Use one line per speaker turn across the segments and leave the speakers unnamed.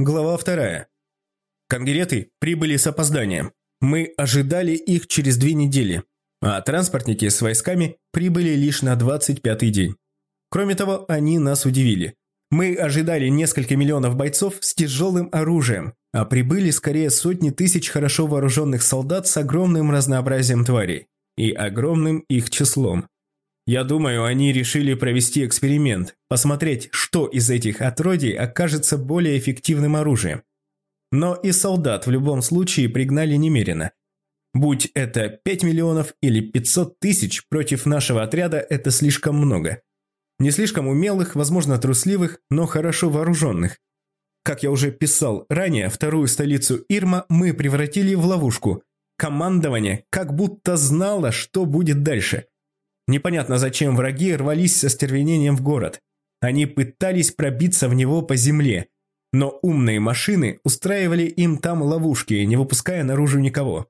Глава вторая. Конгреты прибыли с опозданием. Мы ожидали их через две недели, а транспортники с войсками прибыли лишь на 25-й день. Кроме того, они нас удивили. Мы ожидали несколько миллионов бойцов с тяжелым оружием, а прибыли скорее сотни тысяч хорошо вооруженных солдат с огромным разнообразием тварей и огромным их числом. Я думаю, они решили провести эксперимент, посмотреть, что из этих отродий окажется более эффективным оружием. Но и солдат в любом случае пригнали немерено. Будь это 5 миллионов или 500 тысяч против нашего отряда, это слишком много. Не слишком умелых, возможно, трусливых, но хорошо вооруженных. Как я уже писал ранее, вторую столицу Ирма мы превратили в ловушку. Командование как будто знало, что будет дальше. Непонятно, зачем враги рвались со стервенением в город. Они пытались пробиться в него по земле, но умные машины устраивали им там ловушки, не выпуская наружу никого.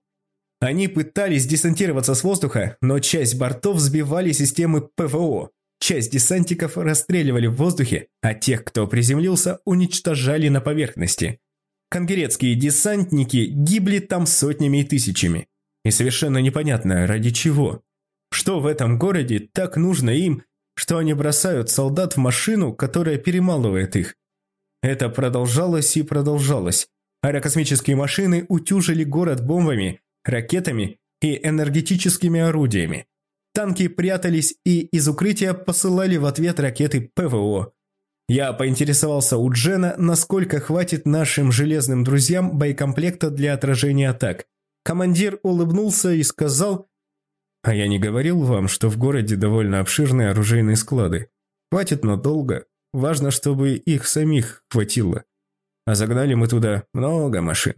Они пытались десантироваться с воздуха, но часть бортов сбивали системы ПВО, Часть десантиков расстреливали в воздухе, а тех, кто приземлился, уничтожали на поверхности. Конгерецкие десантники гибли там сотнями и тысячами. И совершенно непонятно, ради чего. Что в этом городе так нужно им, что они бросают солдат в машину, которая перемалывает их? Это продолжалось и продолжалось. Аэрокосмические машины утюжили город бомбами, ракетами и энергетическими орудиями. Танки прятались и из укрытия посылали в ответ ракеты ПВО. Я поинтересовался у Джена, насколько хватит нашим железным друзьям боекомплекта для отражения атак. Командир улыбнулся и сказал, «А я не говорил вам, что в городе довольно обширные оружейные склады. Хватит надолго. Важно, чтобы их самих хватило. А загнали мы туда много машин».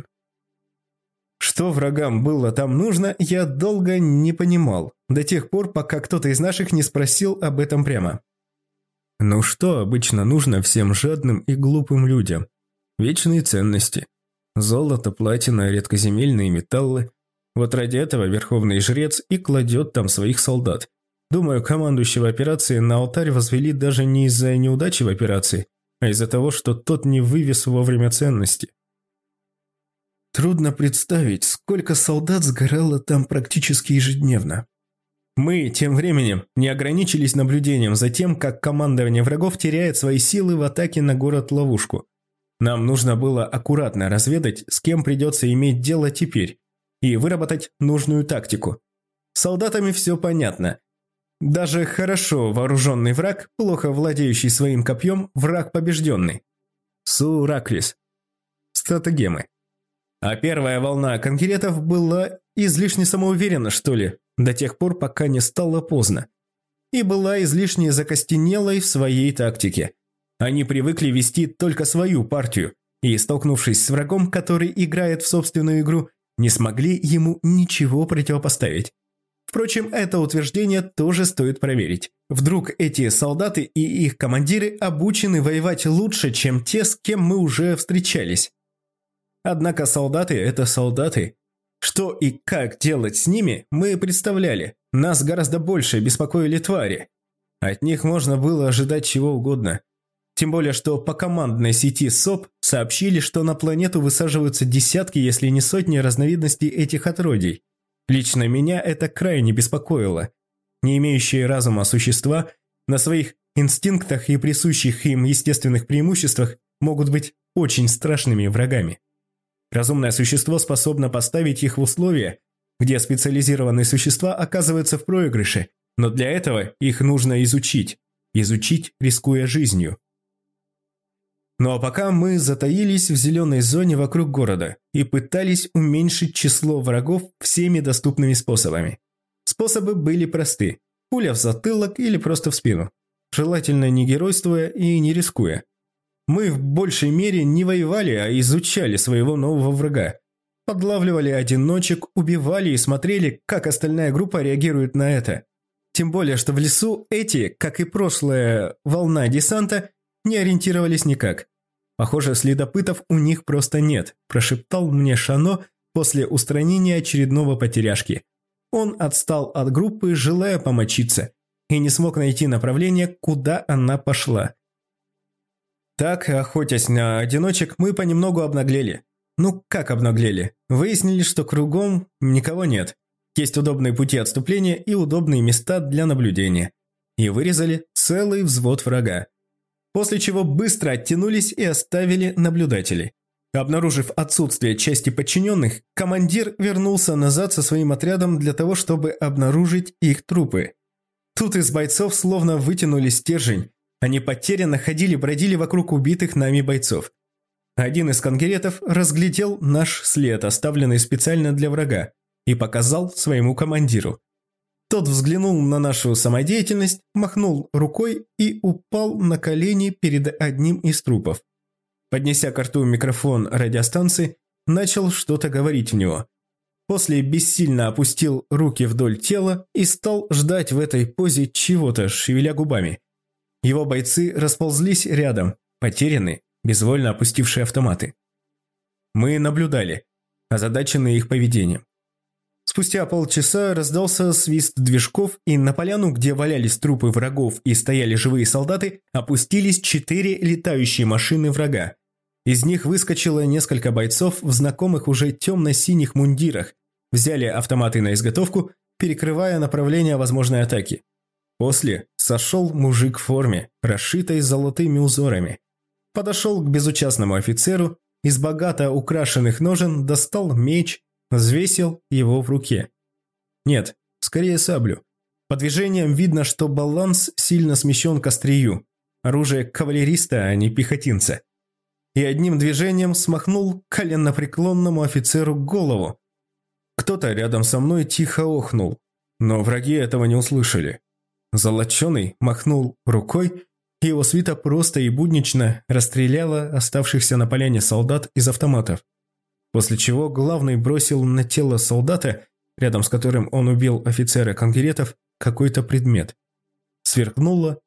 Что врагам было там нужно, я долго не понимал, до тех пор, пока кто-то из наших не спросил об этом прямо. Ну что обычно нужно всем жадным и глупым людям? Вечные ценности. Золото, платина, редкоземельные металлы. Вот ради этого верховный жрец и кладет там своих солдат. Думаю, командующего операции на алтарь возвели даже не из-за неудачи в операции, а из-за того, что тот не вывез вовремя ценности. Трудно представить, сколько солдат сгорало там практически ежедневно. Мы, тем временем, не ограничились наблюдением за тем, как командование врагов теряет свои силы в атаке на город-ловушку. Нам нужно было аккуратно разведать, с кем придется иметь дело теперь, и выработать нужную тактику. Солдатами все понятно. Даже хорошо вооруженный враг, плохо владеющий своим копьем, враг побежденный. Сураклис. Стратегемы. А первая волна конкретов была излишне самоуверена, что ли, до тех пор, пока не стало поздно. И была излишне закостенелой в своей тактике. Они привыкли вести только свою партию, и, столкнувшись с врагом, который играет в собственную игру, не смогли ему ничего противопоставить. Впрочем, это утверждение тоже стоит проверить. Вдруг эти солдаты и их командиры обучены воевать лучше, чем те, с кем мы уже встречались. Однако солдаты – это солдаты. Что и как делать с ними, мы представляли. Нас гораздо больше беспокоили твари. От них можно было ожидать чего угодно. Тем более, что по командной сети СОП сообщили, что на планету высаживаются десятки, если не сотни разновидностей этих отродий. Лично меня это крайне беспокоило. Не имеющие разума существа на своих инстинктах и присущих им естественных преимуществах могут быть очень страшными врагами. Разумное существо способно поставить их в условия, где специализированные существа оказываются в проигрыше, но для этого их нужно изучить. Изучить, рискуя жизнью. Ну а пока мы затаились в зеленой зоне вокруг города и пытались уменьшить число врагов всеми доступными способами. Способы были просты. Пуля в затылок или просто в спину. Желательно не геройствуя и не рискуя. Мы в большей мере не воевали, а изучали своего нового врага. Подлавливали одиночек, убивали и смотрели, как остальная группа реагирует на это. Тем более, что в лесу эти, как и прошлая волна десанта, не ориентировались никак. Похоже, следопытов у них просто нет, прошептал мне Шано после устранения очередного потеряшки. Он отстал от группы, желая помочиться, и не смог найти направление, куда она пошла. Так, охотясь на одиночек, мы понемногу обнаглели. Ну, как обнаглели? Выяснили, что кругом никого нет. Есть удобные пути отступления и удобные места для наблюдения. И вырезали целый взвод врага. После чего быстро оттянулись и оставили наблюдателей. Обнаружив отсутствие части подчиненных, командир вернулся назад со своим отрядом для того, чтобы обнаружить их трупы. Тут из бойцов словно вытянули стержень. Они потерянно ходили-бродили вокруг убитых нами бойцов. Один из конгеретов разглядел наш след, оставленный специально для врага, и показал своему командиру. Тот взглянул на нашу самодеятельность, махнул рукой и упал на колени перед одним из трупов. Поднеся к рту микрофон радиостанции, начал что-то говорить в него. После бессильно опустил руки вдоль тела и стал ждать в этой позе чего-то, шевеля губами. Его бойцы расползлись рядом, потерянные, безвольно опустившие автоматы. Мы наблюдали, озадаченные их поведением. Спустя полчаса раздался свист движков, и на поляну, где валялись трупы врагов и стояли живые солдаты, опустились четыре летающие машины врага. Из них выскочило несколько бойцов в знакомых уже темно-синих мундирах, взяли автоматы на изготовку, перекрывая направление возможной атаки. После сошел мужик в форме, расшитой золотыми узорами. Подошел к безучастному офицеру, из богато украшенных ножен достал меч, взвесил его в руке. Нет, скорее саблю. По движениям видно, что баланс сильно смещен к острию. Оружие кавалериста, а не пехотинца и одним движением смахнул коленопреклонному офицеру голову. Кто-то рядом со мной тихо охнул, но враги этого не услышали. Золоченый махнул рукой, и его свита просто и буднично расстреляла оставшихся на поляне солдат из автоматов. После чего главный бросил на тело солдата, рядом с которым он убил офицера конкретов, какой-то предмет. Сверкнуло,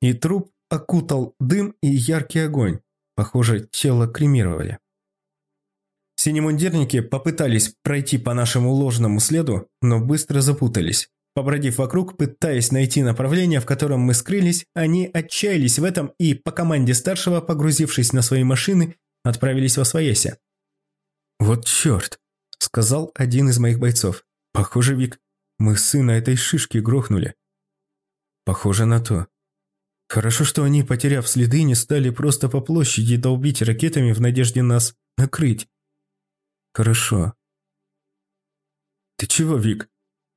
и труп окутал дым и яркий огонь. Похоже, тело кремировали. Синемундирники попытались пройти по нашему ложному следу, но быстро запутались. Побродив вокруг, пытаясь найти направление, в котором мы скрылись, они отчаялись в этом и, по команде старшего, погрузившись на свои машины, отправились во своясе. «Вот черт!» – сказал один из моих бойцов. «Похоже, Вик, мы сына этой шишки грохнули». «Похоже на то», Хорошо, что они, потеряв следы, не стали просто по площади долбить ракетами в надежде нас накрыть. Хорошо. Ты чего, Вик?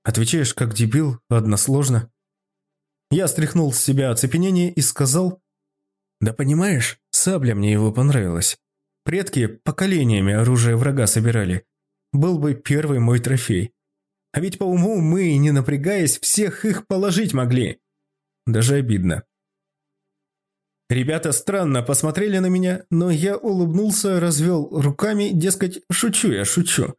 Отвечаешь как дебил, односложно. Я стряхнул с себя оцепенение и сказал, «Да понимаешь, сабля мне его понравилась. Предки поколениями оружие врага собирали. Был бы первый мой трофей. А ведь по уму мы, не напрягаясь, всех их положить могли. Даже обидно. Ребята странно посмотрели на меня, но я улыбнулся, развел руками, дескать, шучу я, шучу.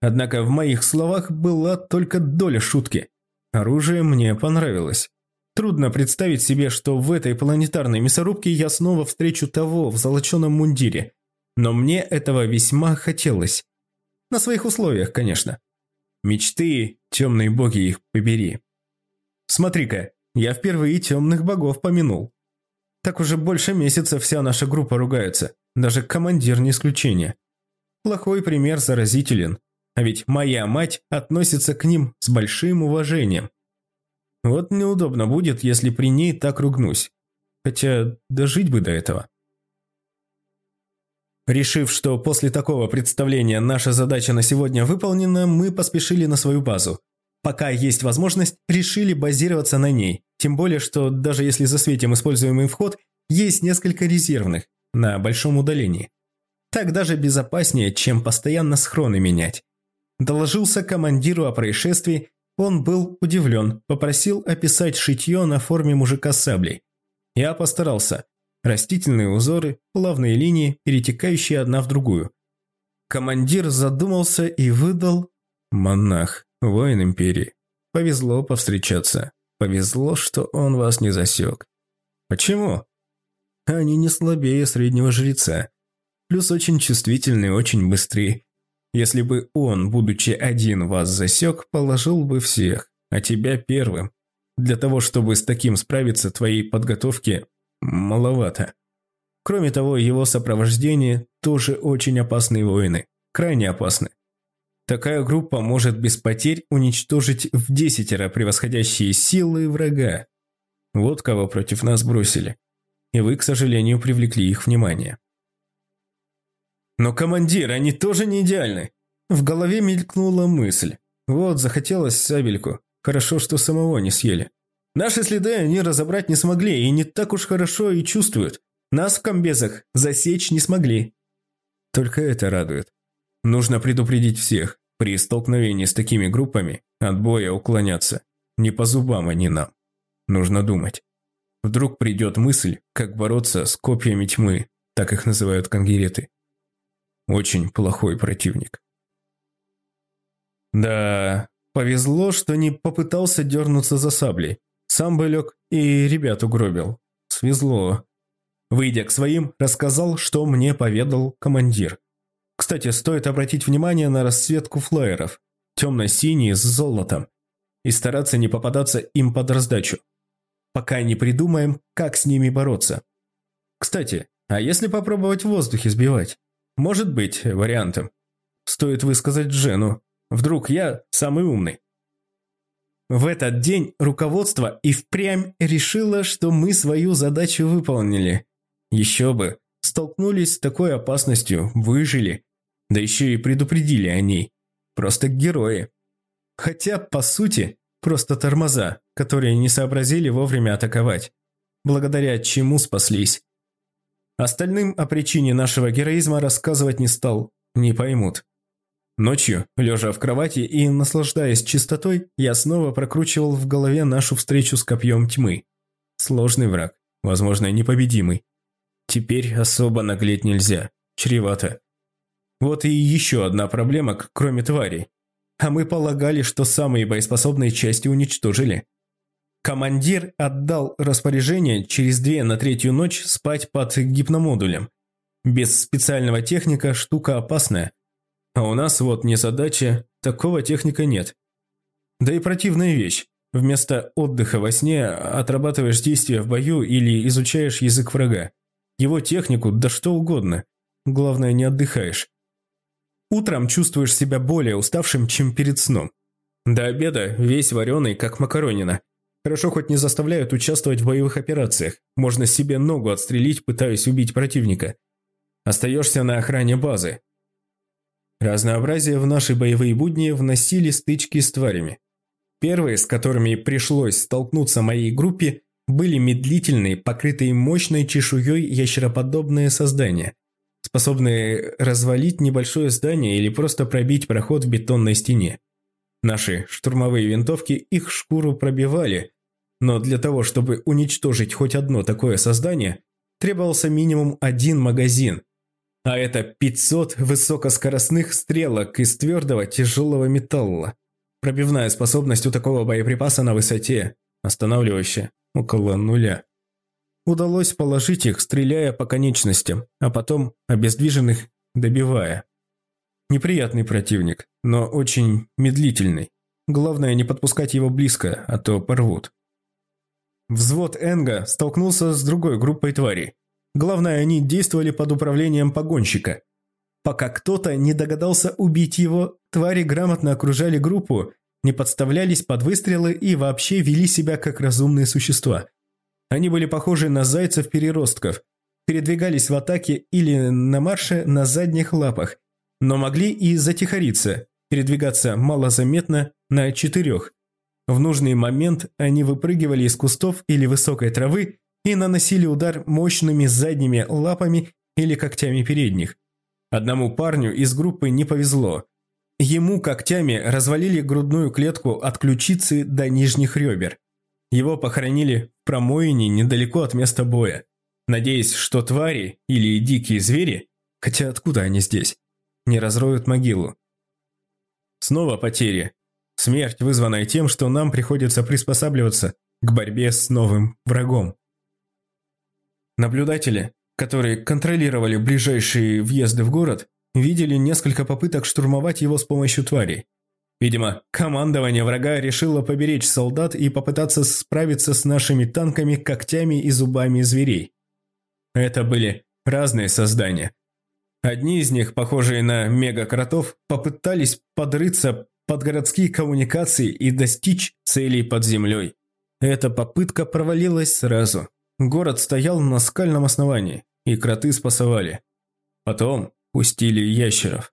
Однако в моих словах была только доля шутки. Оружие мне понравилось. Трудно представить себе, что в этой планетарной мясорубке я снова встречу того в золоченом мундире. Но мне этого весьма хотелось. На своих условиях, конечно. Мечты, темные боги их побери. Смотри-ка, я впервые темных богов помянул. Так уже больше месяца вся наша группа ругается, даже командир не исключение. Плохой пример заразителен, а ведь моя мать относится к ним с большим уважением. Вот неудобно будет, если при ней так ругнусь. Хотя дожить бы до этого. Решив, что после такого представления наша задача на сегодня выполнена, мы поспешили на свою базу. Пока есть возможность, решили базироваться на ней. Тем более, что даже если засветим используемый вход, есть несколько резервных на большом удалении. Так даже безопаснее, чем постоянно схроны менять. Доложился командиру о происшествии, он был удивлен, попросил описать шитье на форме мужика с саблей. Я постарался. Растительные узоры, плавные линии, перетекающие одна в другую. Командир задумался и выдал «Монах». Воин Империи. Повезло повстречаться. Повезло, что он вас не засек. Почему? Они не слабее среднего жреца. Плюс очень чувствительные, очень быстрые. Если бы он, будучи один, вас засек, положил бы всех, а тебя первым. Для того, чтобы с таким справиться, твоей подготовки маловато. Кроме того, его сопровождение тоже очень опасные воины, крайне опасны. Такая группа может без потерь уничтожить в десятеро превосходящие силы врага. Вот кого против нас бросили. И вы, к сожалению, привлекли их внимание. Но, командир, они тоже не идеальны. В голове мелькнула мысль. Вот, захотелось сабельку. Хорошо, что самого не съели. Наши следы они разобрать не смогли и не так уж хорошо и чувствуют. Нас в комбезах засечь не смогли. Только это радует. Нужно предупредить всех. При столкновении с такими группами от боя уклоняться. Не по зубам они нам. Нужно думать. Вдруг придет мысль, как бороться с копьями тьмы, так их называют конгереты. Очень плохой противник. Да, повезло, что не попытался дернуться за саблей. Сам бы лег и ребят угробил. Свезло. Выйдя к своим, рассказал, что мне поведал командир. Кстати, стоит обратить внимание на расцветку флайеров. Темно-синие с золотом. И стараться не попадаться им под раздачу. Пока не придумаем, как с ними бороться. Кстати, а если попробовать в воздухе сбивать? Может быть вариантом. Стоит высказать Джену. Вдруг я самый умный. В этот день руководство и впрямь решило, что мы свою задачу выполнили. Еще бы, столкнулись с такой опасностью, выжили, да еще и предупредили о ней. Просто герои. Хотя, по сути, просто тормоза, которые не сообразили вовремя атаковать, благодаря чему спаслись. Остальным о причине нашего героизма рассказывать не стал, не поймут. Ночью, лежа в кровати и наслаждаясь чистотой, я снова прокручивал в голове нашу встречу с копьем тьмы. Сложный враг, возможно, непобедимый. Теперь особо наглеть нельзя, чревато. Вот и еще одна проблема, кроме тварей. А мы полагали, что самые боеспособные части уничтожили. Командир отдал распоряжение через две на третью ночь спать под гипномодулем. Без специального техника штука опасная. А у нас вот не задача, такого техника нет. Да и противная вещь. Вместо отдыха во сне отрабатываешь действия в бою или изучаешь язык врага. Его технику, да что угодно. Главное, не отдыхаешь. Утром чувствуешь себя более уставшим, чем перед сном. До обеда весь вареный, как макаронина. Хорошо хоть не заставляют участвовать в боевых операциях. Можно себе ногу отстрелить, пытаясь убить противника. Остаешься на охране базы. Разнообразие в наши боевые будни вносили стычки с тварями. Первые, с которыми пришлось столкнуться моей группе, были медлительные, покрытые мощной чешуей ящероподобные создания, способные развалить небольшое здание или просто пробить проход в бетонной стене. Наши штурмовые винтовки их шкуру пробивали, но для того, чтобы уничтожить хоть одно такое создание, требовался минимум один магазин, а это 500 высокоскоростных стрелок из твердого тяжелого металла. Пробивная способность у такого боеприпаса на высоте, останавливающая около нуля. Удалось положить их, стреляя по конечностям, а потом обездвиженных добивая. Неприятный противник, но очень медлительный. Главное не подпускать его близко, а то порвут. Взвод Энга столкнулся с другой группой тварей. Главное, они действовали под управлением погонщика. Пока кто-то не догадался убить его, твари грамотно окружали группу, не подставлялись под выстрелы и вообще вели себя как разумные существа. Они были похожи на зайцев-переростков, передвигались в атаке или на марше на задних лапах, но могли и затихариться, передвигаться малозаметно на четырех. В нужный момент они выпрыгивали из кустов или высокой травы и наносили удар мощными задними лапами или когтями передних. Одному парню из группы не повезло. Ему когтями развалили грудную клетку от ключицы до нижних ребер. Его похоронили в промоине недалеко от места боя, надеясь, что твари или дикие звери, хотя откуда они здесь, не разроют могилу. Снова потери. Смерть, вызванная тем, что нам приходится приспосабливаться к борьбе с новым врагом. Наблюдатели, которые контролировали ближайшие въезды в город, видели несколько попыток штурмовать его с помощью тварей. Видимо, командование врага решило поберечь солдат и попытаться справиться с нашими танками, когтями и зубами зверей. Это были разные создания. Одни из них, похожие на мегакротов, попытались подрыться под городские коммуникации и достичь целей под землей. Эта попытка провалилась сразу. Город стоял на скальном основании, и кроты спасовали. Потом пустили ящеров.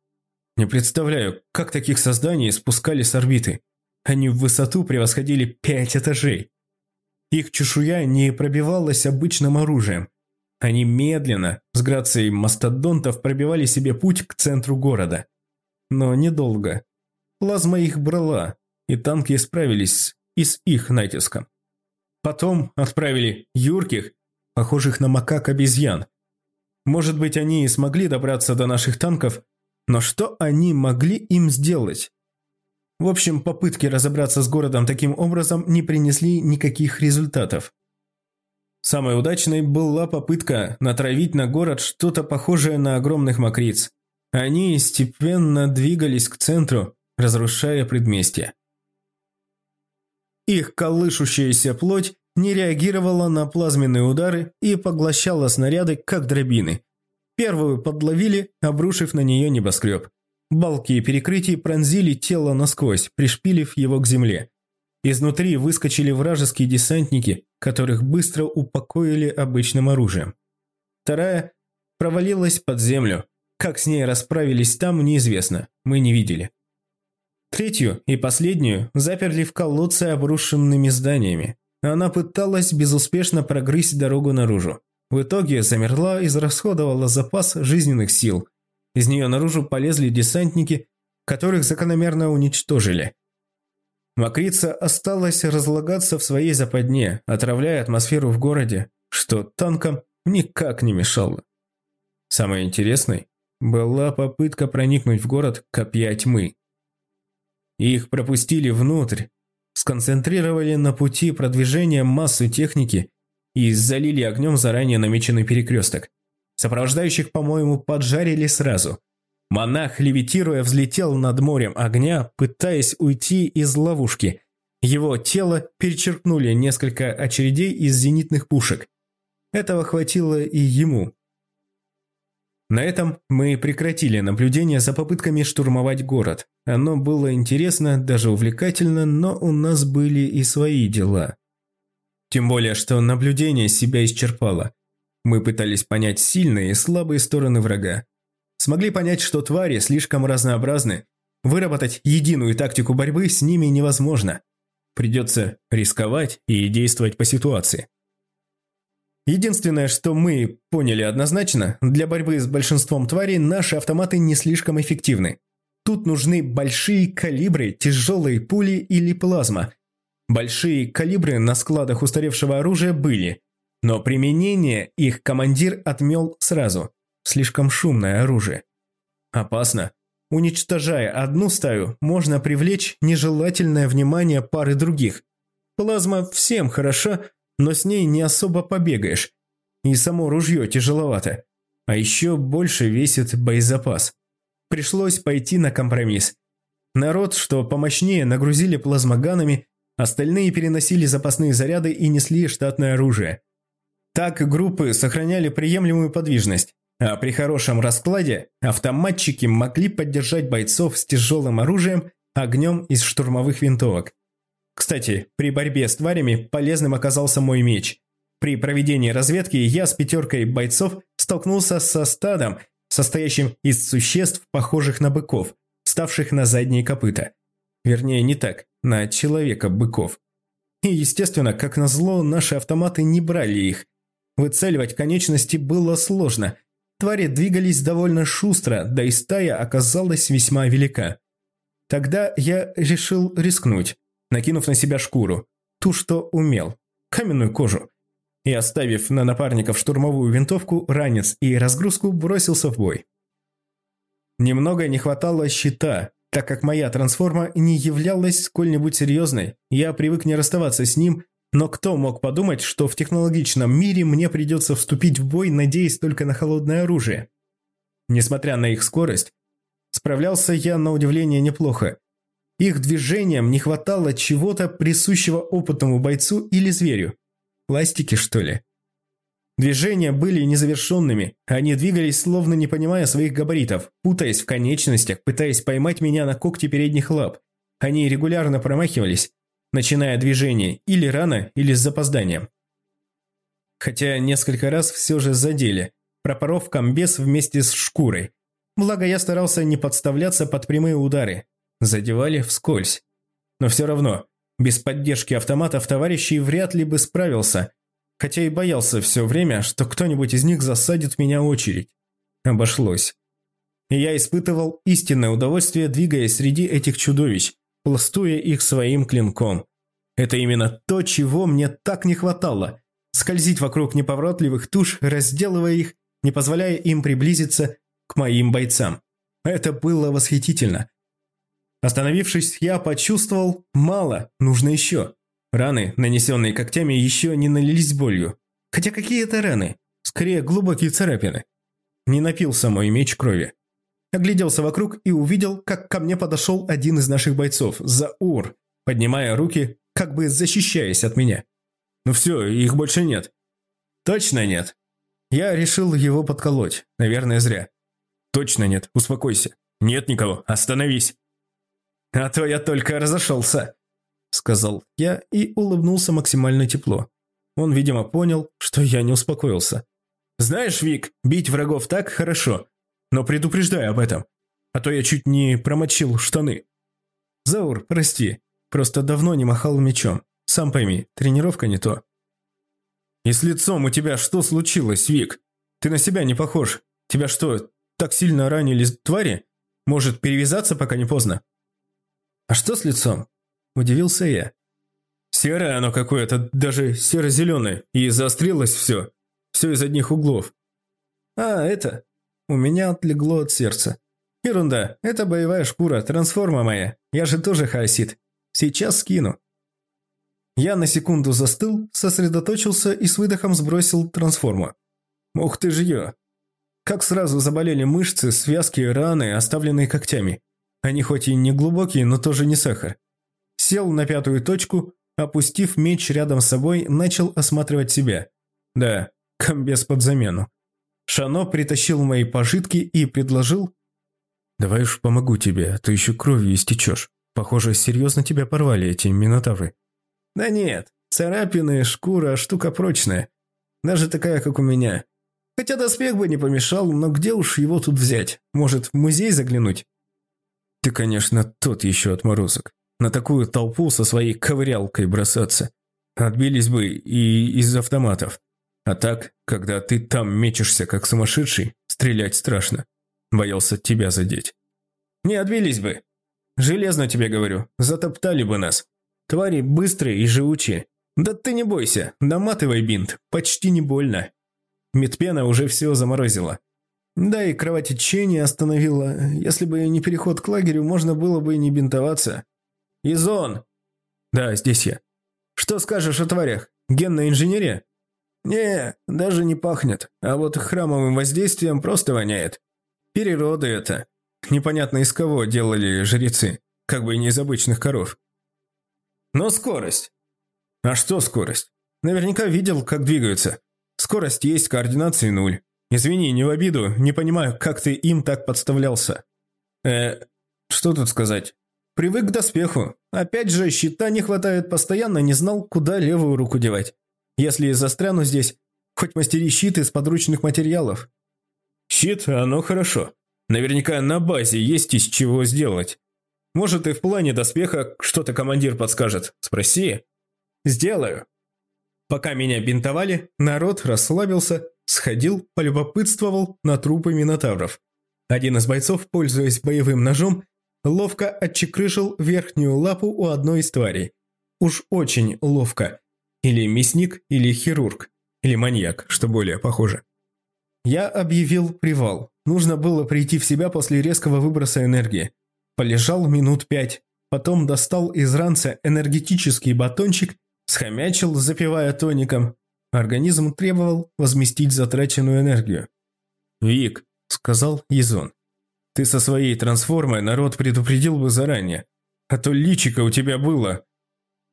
Не представляю, как таких созданий спускали с орбиты. Они в высоту превосходили пять этажей. Их чешуя не пробивалась обычным оружием. Они медленно, с грацией мастодонтов, пробивали себе путь к центру города. Но недолго. Плазма их брала, и танки справились и с их натиском. Потом отправили юрких, похожих на макак обезьян. Может быть, они и смогли добраться до наших танков, но что они могли им сделать? В общем, попытки разобраться с городом таким образом не принесли никаких результатов. Самой удачной была попытка натравить на город что-то похожее на огромных мокриц. Они степенно двигались к центру, разрушая предместье. Их колышущаяся плоть не реагировала на плазменные удары и поглощала снаряды, как дробины. Первую подловили, обрушив на нее небоскреб. Балки перекрытий пронзили тело насквозь, пришпилив его к земле. Изнутри выскочили вражеские десантники, которых быстро упокоили обычным оружием. Вторая провалилась под землю. Как с ней расправились там, неизвестно, мы не видели. Третью и последнюю заперли в колодце обрушенными зданиями. Она пыталась безуспешно прогрызть дорогу наружу. В итоге замерла и израсходовала запас жизненных сил. Из нее наружу полезли десантники, которых закономерно уничтожили. Макрица осталась разлагаться в своей западне, отравляя атмосферу в городе, что танкам никак не мешало. Самое интересное была попытка проникнуть в город копья тьмы. Их пропустили внутрь, сконцентрировали на пути продвижения массу техники и залили огнем заранее намеченный перекресток. Сопровождающих, по-моему, поджарили сразу – Монах, левитируя, взлетел над морем огня, пытаясь уйти из ловушки. Его тело перечеркнули несколько очередей из зенитных пушек. Этого хватило и ему. На этом мы прекратили наблюдение за попытками штурмовать город. Оно было интересно, даже увлекательно, но у нас были и свои дела. Тем более, что наблюдение себя исчерпало. Мы пытались понять сильные и слабые стороны врага смогли понять, что твари слишком разнообразны. Выработать единую тактику борьбы с ними невозможно. Придется рисковать и действовать по ситуации. Единственное, что мы поняли однозначно, для борьбы с большинством тварей наши автоматы не слишком эффективны. Тут нужны большие калибры, тяжелые пули или плазма. Большие калибры на складах устаревшего оружия были, но применение их командир отмел сразу. Слишком шумное оружие. Опасно. Уничтожая одну стаю, можно привлечь нежелательное внимание пары других. Плазма всем хороша, но с ней не особо побегаешь. И само ружье тяжеловато. А еще больше весит боезапас. Пришлось пойти на компромисс. Народ, что помощнее, нагрузили плазмоганами, остальные переносили запасные заряды и несли штатное оружие. Так группы сохраняли приемлемую подвижность. А при хорошем раскладе автоматчики могли поддержать бойцов с тяжелым оружием огнем из штурмовых винтовок. Кстати, при борьбе с тварями полезным оказался мой меч. При проведении разведки я с пятеркой бойцов столкнулся со стадом, состоящим из существ, похожих на быков, ставших на задние копыта. Вернее, не так, на человека-быков. И, естественно, как назло, наши автоматы не брали их. Выцеливать конечности было сложно – Твари двигались довольно шустро, да и стая оказалась весьма велика. Тогда я решил рискнуть, накинув на себя шкуру, ту, что умел, каменную кожу, и, оставив на напарников штурмовую винтовку, ранец и разгрузку, бросился в бой. Немного не хватало щита, так как моя трансформа не являлась сколь-нибудь серьезной, я привык не расставаться с ним но кто мог подумать, что в технологичном мире мне придется вступить в бой, надеясь только на холодное оружие? Несмотря на их скорость, справлялся я на удивление неплохо. Их движениям не хватало чего-то присущего опытному бойцу или зверю. Пластики, что ли? Движения были незавершенными, они двигались, словно не понимая своих габаритов, путаясь в конечностях, пытаясь поймать меня на когти передних лап. Они регулярно промахивались, начиная движение или рано, или с запозданием. Хотя несколько раз все же задели, пропоров комбез вместе с шкурой. Благо я старался не подставляться под прямые удары. Задевали вскользь. Но все равно, без поддержки автоматов товарищей вряд ли бы справился, хотя и боялся все время, что кто-нибудь из них засадит в меня очередь. Обошлось. И я испытывал истинное удовольствие, двигаясь среди этих чудовищ, пластуя их своим клинком. Это именно то, чего мне так не хватало. Скользить вокруг неповоротливых туш, разделывая их, не позволяя им приблизиться к моим бойцам. Это было восхитительно. Остановившись, я почувствовал мало, нужно еще. Раны, нанесенные когтями, еще не налились болью. Хотя какие это раны? Скорее, глубокие царапины. Не напился мой меч крови. Огляделся вокруг и увидел, как ко мне подошел один из наших бойцов, Заур, поднимая руки, как бы защищаясь от меня. Ну все, их больше нет. Точно нет. Я решил его подколоть, наверное, зря. Точно нет, успокойся. Нет никого, остановись. А то я только разошелся сказал я и улыбнулся максимально тепло. Он, видимо, понял, что я не успокоился. «Знаешь, Вик, бить врагов так хорошо, но предупреждай об этом, а то я чуть не промочил штаны». «Заур, прости, просто давно не махал мечом. Сам пойми, тренировка не то». «И с лицом у тебя что случилось, Вик? Ты на себя не похож. Тебя что, так сильно ранили твари? Может, перевязаться, пока не поздно?» «А что с лицом? Удивился я. Серое оно какое-то, даже серо-зеленое, и заострилось все. Все из одних углов. А, это... У меня отлегло от сердца. Ерунда, это боевая шкура, трансформа моя. Я же тоже хаосит. Сейчас скину. Я на секунду застыл, сосредоточился и с выдохом сбросил трансформу. Ух ты ж ё! Как сразу заболели мышцы, связки, раны, оставленные когтями. Они хоть и не глубокие, но тоже не сахар сел на пятую точку, опустив меч рядом с собой, начал осматривать себя. Да, комбез под замену. Шано притащил мои пожитки и предложил... «Давай уж помогу тебе, а то еще кровью истечешь. Похоже, серьезно тебя порвали эти минотавры». «Да нет, царапины, шкура, штука прочная. Даже такая, как у меня. Хотя доспех бы не помешал, но где уж его тут взять? Может, в музей заглянуть?» «Ты, конечно, тот еще отморозок на такую толпу со своей ковырялкой бросаться. Отбились бы и из автоматов. А так, когда ты там мечешься как сумасшедший, стрелять страшно. Боялся тебя задеть. Не отбились бы. Железно тебе говорю, затоптали бы нас. Твари быстрые и живучие. Да ты не бойся, наматывай бинт, почти не больно. Медпена уже все заморозила. Да и кровотечение остановила. Если бы не переход к лагерю, можно было бы и не бинтоваться. «Изон!» «Да, здесь я». «Что скажешь о тварях? Генная инженерия?» «Не, даже не пахнет, а вот храмовым воздействием просто воняет. Перероды это. Непонятно из кого делали жрецы, как бы и не из обычных коров. Но скорость. А что скорость? Наверняка видел, как двигаются. Скорость есть, координации нуль. Извини, не в обиду, не понимаю, как ты им так подставлялся. Э, что тут сказать? Привык к доспеху. Опять же, щита не хватает, постоянно не знал, куда левую руку девать. Если застряну здесь, хоть мастери щит из подручных материалов. Щит, оно хорошо. Наверняка на базе есть из чего сделать. Может, и в плане доспеха что-то командир подскажет. Спроси. Сделаю. Пока меня бинтовали, народ расслабился, сходил, полюбопытствовал на трупы минотавров. Один из бойцов, пользуясь боевым ножом, ловко отчекрыжил верхнюю лапу у одной из тварей. Уж очень ловко. Или мясник, или хирург, или маньяк, что более похоже. Я объявил привал. Нужно было прийти в себя после резкого выброса энергии. Полежал минут пять, потом достал из ранца энергетический батончик, схомячил, запивая тоником. Организм требовал возместить затраченную энергию. «Вик», – сказал Езон, ты со своей трансформой народ предупредил бы заранее. А то личико у тебя было.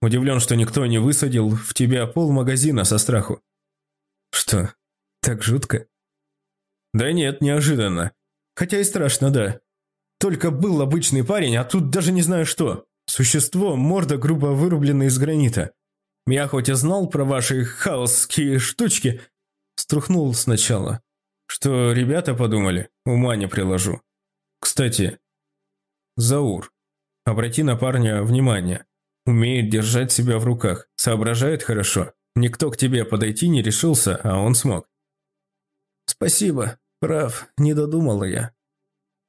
Удивлен, что никто не высадил в тебя пол магазина со страху. Что, Так жутко. Да нет, неожиданно. Хотя и страшно, да. Только был обычный парень, а тут даже не знаю что. Существо, морда грубо вырублена из гранита. Я хоть и знал про ваши хаосские штучки, струхнул сначала. Что ребята подумали, ума не приложу. Кстати, Заур, обрати на парня внимание. Умеет держать себя в руках, соображает хорошо. Никто к тебе подойти не решился, а он смог. Спасибо, прав, не додумала я.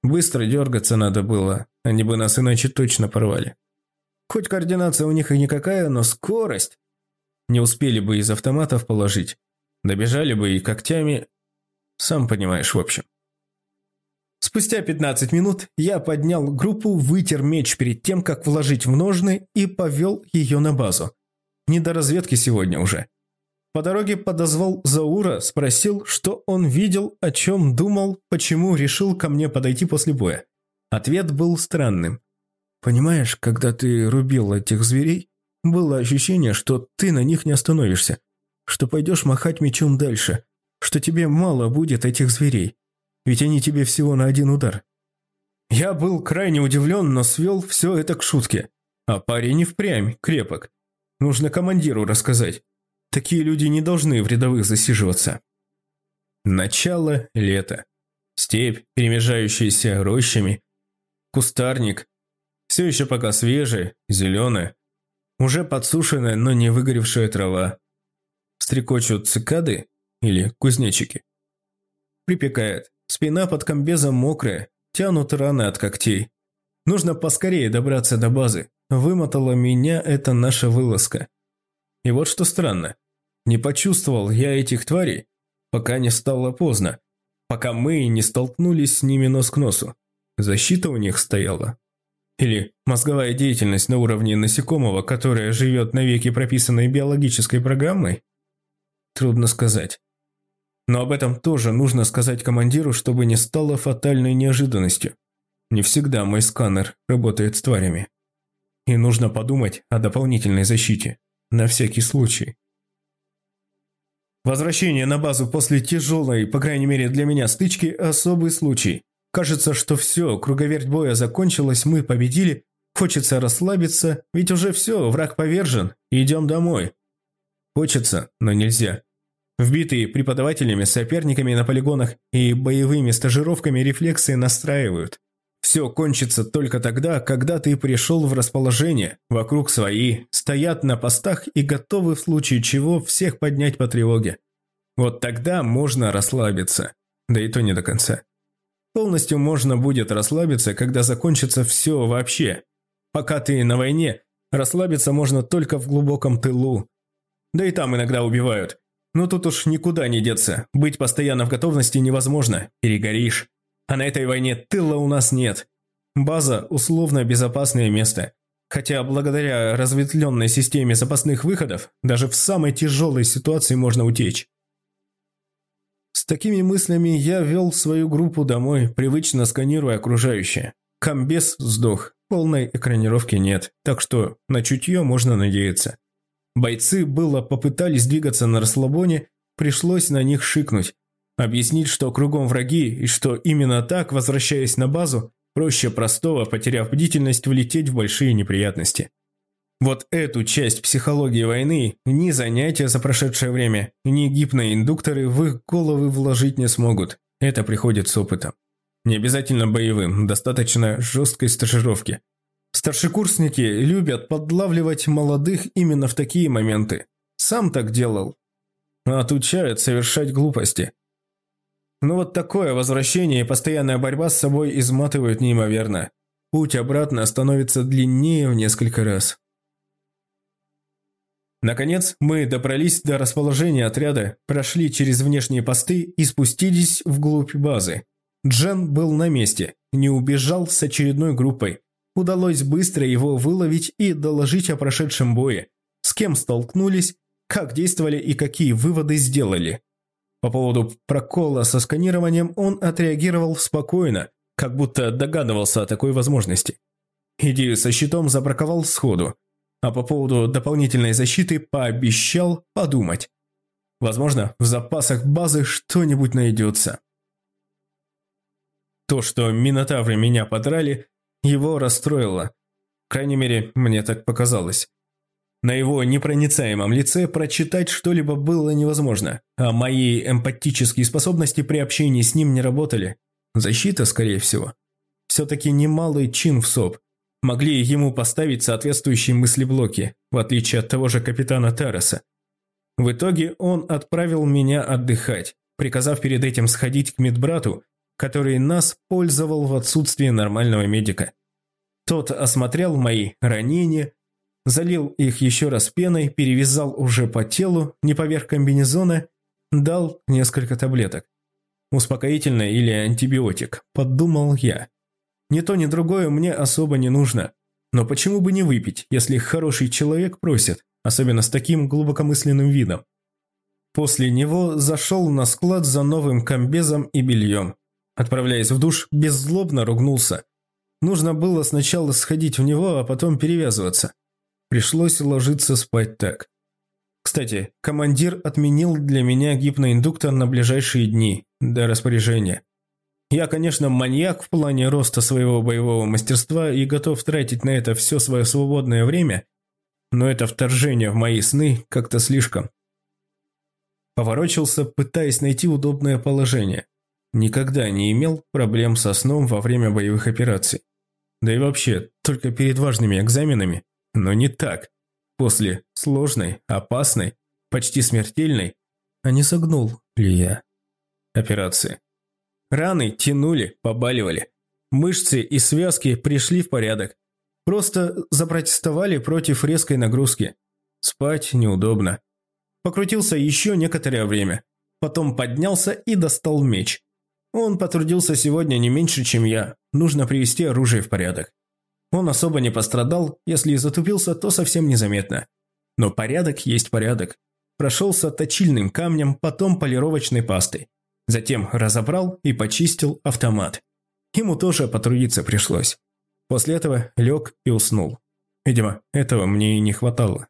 Быстро дергаться надо было, они бы нас иначе точно порвали. Хоть координация у них и никакая, но скорость. Не успели бы из автоматов положить. Добежали бы и когтями. Сам понимаешь, в общем. Спустя 15 минут я поднял группу, вытер меч перед тем, как вложить в ножны и повел ее на базу. Не до разведки сегодня уже. По дороге подозвал Заура, спросил, что он видел, о чем думал, почему решил ко мне подойти после боя. Ответ был странным. «Понимаешь, когда ты рубил этих зверей, было ощущение, что ты на них не остановишься, что пойдешь махать мечом дальше, что тебе мало будет этих зверей, ведь они тебе всего на один удар». Я был крайне удивлен, но свел все это к шутке. А парень и впрямь крепок. Нужно командиру рассказать. Такие люди не должны в рядовых засиживаться. Начало лета. Степь, перемежающаяся рощами. Кустарник. Все еще пока свежая, зеленая. Уже подсушенная, но не выгоревшая трава. Стрекочут цикады или кузнечики. Припекает. Спина под комбезом мокрая, тянут раны от когтей. Нужно поскорее добраться до базы. Вымотала меня эта наша вылазка. И вот что странно. Не почувствовал я этих тварей, пока не стало поздно, пока мы не столкнулись с ними нос к носу. Защита у них стояла. Или мозговая деятельность на уровне насекомого, которая живет навеки прописанной биологической программой? Трудно сказать. Но об этом тоже нужно сказать командиру, чтобы не стало фатальной неожиданностью. Не всегда мой сканер работает с тварями. И нужно подумать о дополнительной защите. На всякий случай. Возвращение на базу после тяжелой, по крайней мере для меня, стычки – особый случай. Кажется, что все, круговерть боя закончилась, мы победили. Хочется расслабиться, ведь уже все, враг повержен, идем домой. Хочется, но нельзя. Вбитые преподавателями, соперниками на полигонах и боевыми стажировками рефлексы настраивают. Все кончится только тогда, когда ты пришел в расположение, вокруг свои, стоят на постах и готовы в случае чего всех поднять по тревоге. Вот тогда можно расслабиться, да и то не до конца. Полностью можно будет расслабиться, когда закончится все вообще. Пока ты на войне, расслабиться можно только в глубоком тылу. Да и там иногда убивают. Но тут уж никуда не деться, быть постоянно в готовности невозможно, перегоришь. А на этой войне тыла у нас нет. База – условно безопасное место. Хотя благодаря разветвленной системе запасных выходов, даже в самой тяжелой ситуации можно утечь. Такими мыслями я вел свою группу домой, привычно сканируя окружающее. Комбез сдох, полной экранировки нет, так что на чутье можно надеяться. Бойцы было попытались двигаться на расслабоне, пришлось на них шикнуть. Объяснить, что кругом враги и что именно так, возвращаясь на базу, проще простого, потеряв бдительность, влететь в большие неприятности. Вот эту часть психологии войны ни занятия за прошедшее время, ни гипноиндукторы в их головы вложить не смогут. Это приходит с опытом. Не обязательно боевым, достаточно жесткой стажировки. Старшекурсники любят подлавливать молодых именно в такие моменты. Сам так делал. Отучают совершать глупости. Но вот такое возвращение и постоянная борьба с собой изматывают неимоверно. Путь обратно становится длиннее в несколько раз. Наконец, мы добрались до расположения отряда, прошли через внешние посты и спустились вглубь базы. Джен был на месте, не убежал с очередной группой. Удалось быстро его выловить и доложить о прошедшем бое, с кем столкнулись, как действовали и какие выводы сделали. По поводу прокола со сканированием он отреагировал спокойно, как будто догадывался о такой возможности. Идею со щитом забраковал сходу, а по поводу дополнительной защиты пообещал подумать. Возможно, в запасах базы что-нибудь найдется. То, что минотавры меня подрали, его расстроило. Крайней мере, мне так показалось. На его непроницаемом лице прочитать что-либо было невозможно, а мои эмпатические способности при общении с ним не работали. Защита, скорее всего. Все-таки немалый чин в СОП. Могли ему поставить соответствующие мыслеблоки, в отличие от того же капитана Тареса. В итоге он отправил меня отдыхать, приказав перед этим сходить к медбрату который нас пользовал в отсутствие нормального медика. Тот осмотрел мои ранения, залил их еще раз пеной, перевязал уже по телу, не поверх комбинезона, дал несколько таблеток. Успокоительное или антибиотик, подумал я. Ни то, ни другое мне особо не нужно. Но почему бы не выпить, если хороший человек просит, особенно с таким глубокомысленным видом? После него зашел на склад за новым комбезом и бельем. Отправляясь в душ, беззлобно ругнулся. Нужно было сначала сходить в него, а потом перевязываться. Пришлось ложиться спать так. Кстати, командир отменил для меня гипноиндуктор на ближайшие дни, до распоряжения. Я, конечно, маньяк в плане роста своего боевого мастерства и готов тратить на это все свое свободное время, но это вторжение в мои сны как-то слишком. Поворочился, пытаясь найти удобное положение. Никогда не имел проблем со сном во время боевых операций. Да и вообще, только перед важными экзаменами, но не так. После сложной, опасной, почти смертельной, а не согнул ли я операции. Раны тянули, побаливали. Мышцы и связки пришли в порядок. Просто запротестовали против резкой нагрузки. Спать неудобно. Покрутился еще некоторое время. Потом поднялся и достал меч. Он потрудился сегодня не меньше, чем я. Нужно привести оружие в порядок. Он особо не пострадал, если и затупился, то совсем незаметно. Но порядок есть порядок. Прошелся точильным камнем, потом полировочной пастой. Затем разобрал и почистил автомат. Ему тоже потрудиться пришлось. После этого лег и уснул. Видимо, этого мне и не хватало.